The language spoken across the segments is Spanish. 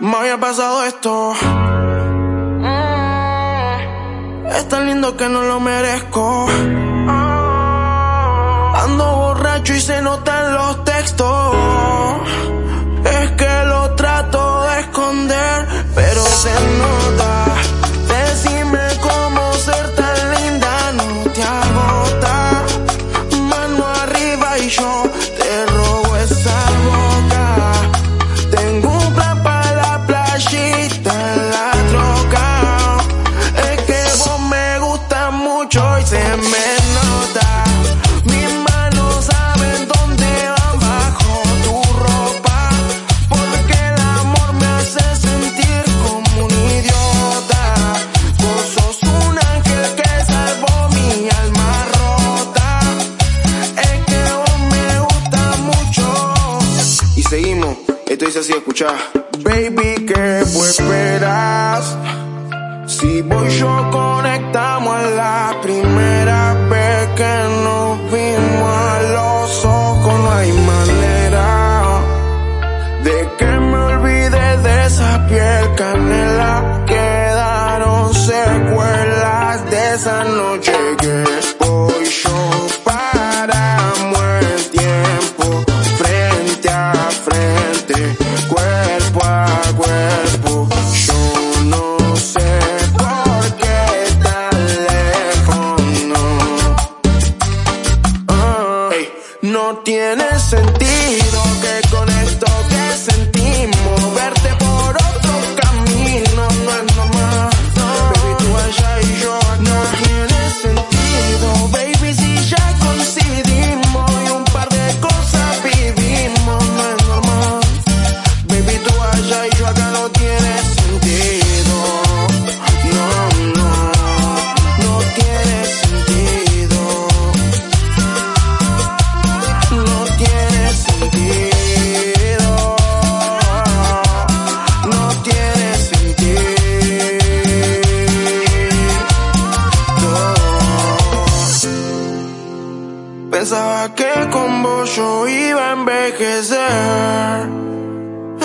me había pasado esto. Es tan lindo que no lo merezco. Ando borracho y se nota en los textos. Es que lo trato de esconder, pero se nota. Decime cómo ser tan linda no te agota. Mano arriba y yo dice así, escuchá. Baby, ¿qué pues esperas? Si voy yo conectamos a la primera vez que nos vimos a los ojos, no hay manera de que me olvide de esa piel canela. Quedaron secuelas de esa noche Pensaba que con vos yo iba a envejecer.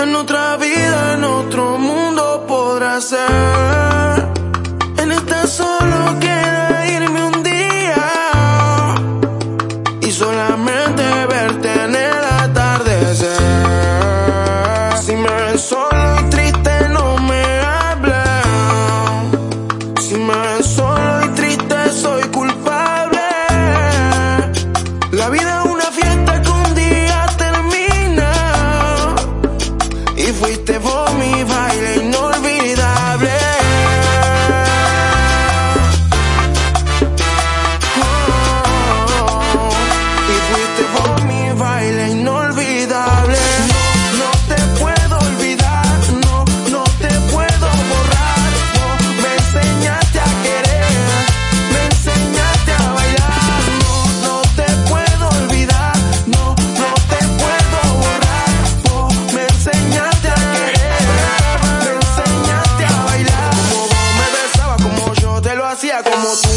En otra vida, en otro mundo podrá ser. En esta solo queda irme un día y solamente verte en el atardecer. Si me ven solo y triste, no me hablen. Si me como tú.